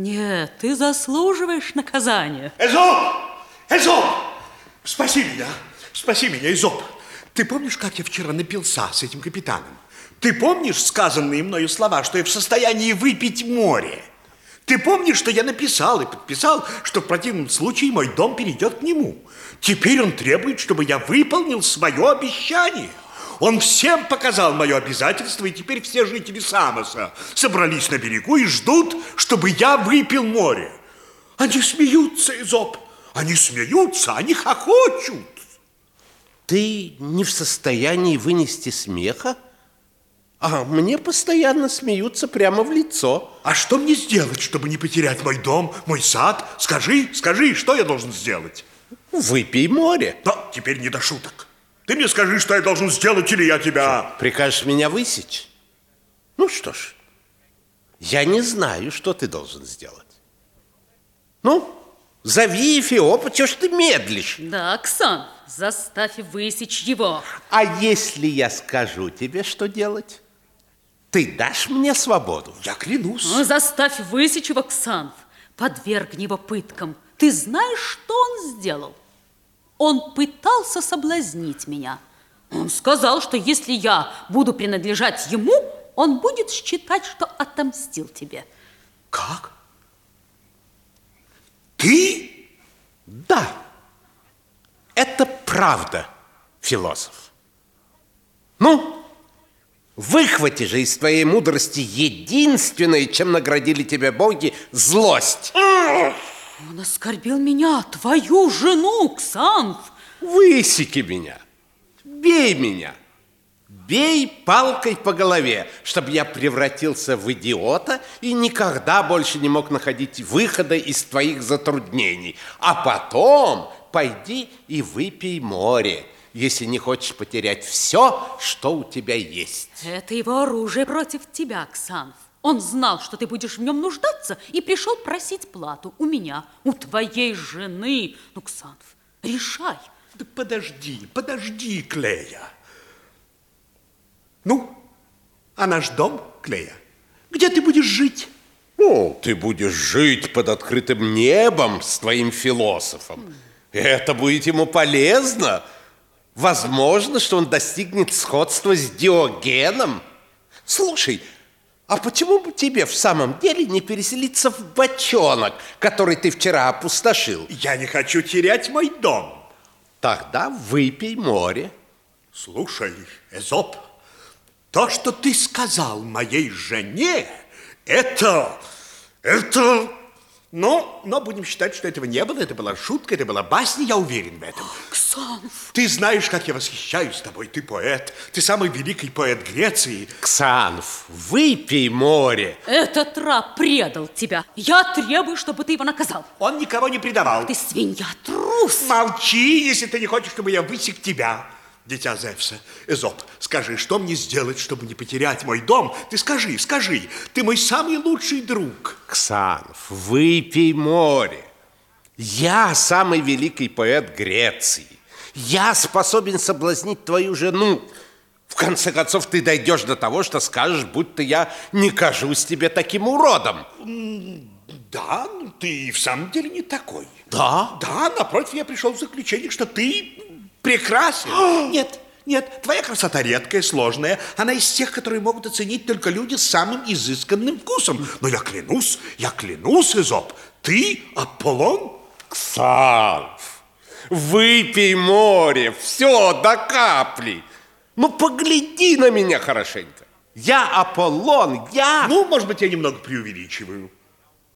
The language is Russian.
Нет, ты заслуживаешь наказания. Эзоп! Эзоп! Спаси меня! Спаси меня, Эзоп! Ты помнишь, как я вчера напился с этим капитаном? Ты помнишь сказанные мною слова, что я в состоянии выпить море? Ты помнишь, что я написал и подписал, что в противном случае мой дом перейдет к нему? Теперь он требует, чтобы я выполнил свое обещание. Он всем показал мое обязательство, и теперь все жители Самоса собрались на берегу и ждут, чтобы я выпил море. Они смеются, Изоп. Они смеются, они хохочут. Ты не в состоянии вынести смеха? А мне постоянно смеются прямо в лицо. А что мне сделать, чтобы не потерять мой дом, мой сад? Скажи, скажи, что я должен сделать? Выпей море. Но теперь не до шуток. Ты мне скажи, что я должен сделать, или я тебя... Что, прикажешь меня высечь? Ну что ж, я не знаю, что ты должен сделать. Ну, зови Эфиопа, чего ж ты медлишь? Да, Оксан, заставь высечь его. А если я скажу тебе, что делать? Ты дашь мне свободу? Я клянусь. Ну, заставь высечь его, Ксанф. Подвергни его пыткам. Ты знаешь, что он сделал? Он пытался соблазнить меня. Он сказал, что если я буду принадлежать ему, он будет считать, что отомстил тебе. Как? Ты? Да. Это правда, философ. Ну, выхвати же из твоей мудрости единственное, чем наградили тебя боги, злость. Он оскорбил меня, твою жену, Ксанф. Высеки меня, бей меня. Бей палкой по голове, чтобы я превратился в идиота и никогда больше не мог находить выхода из твоих затруднений. А потом пойди и выпей море, если не хочешь потерять все, что у тебя есть. Это его оружие против тебя, Ксанф. Он знал, что ты будешь в нем нуждаться, и пришел просить плату у меня, у твоей жены. Ну, Ксанф, решай. Да подожди, подожди, Клея. Ну, а наш дом, Клея, где ты будешь жить? Ну, ты будешь жить под открытым небом с твоим философом. Это будет ему полезно. Возможно, что он достигнет сходства с Диогеном. Слушай, а почему бы тебе в самом деле не переселиться в бочонок, который ты вчера опустошил? Я не хочу терять мой дом. Тогда выпей море. Слушай, Эзоп, то, что ты сказал моей жене, это... это... Но, но будем считать, что этого не было, это была шутка, это была басня, я уверен в этом. Ксанф! Ты знаешь, как я восхищаюсь тобой, ты поэт, ты самый великий поэт Греции. Ксанф, выпей море. Этот раб предал тебя. Я требую, чтобы ты его наказал. Он никого не предавал. Ты свинья, трус. Молчи, если ты не хочешь, чтобы я высек тебя дитя Зевса. Эзоп, скажи, что мне сделать, чтобы не потерять мой дом? Ты скажи, скажи, ты мой самый лучший друг. Ксанов, выпей море. Я самый великий поэт Греции. Я способен соблазнить твою жену. В конце концов, ты дойдешь до того, что скажешь, будто я не кажусь тебе таким уродом. Да, ты в самом деле не такой. Да? Да, напротив, я пришел в заключение, что ты прекрасен. Нет, нет, твоя красота редкая, сложная. Она из тех, которые могут оценить только люди с самым изысканным вкусом. Но я клянусь, я клянусь, Изоп, ты Аполлон? Ксанф, выпей море, все до капли. Ну, погляди на меня хорошенько. Я Аполлон, я... Ну, может быть, я немного преувеличиваю.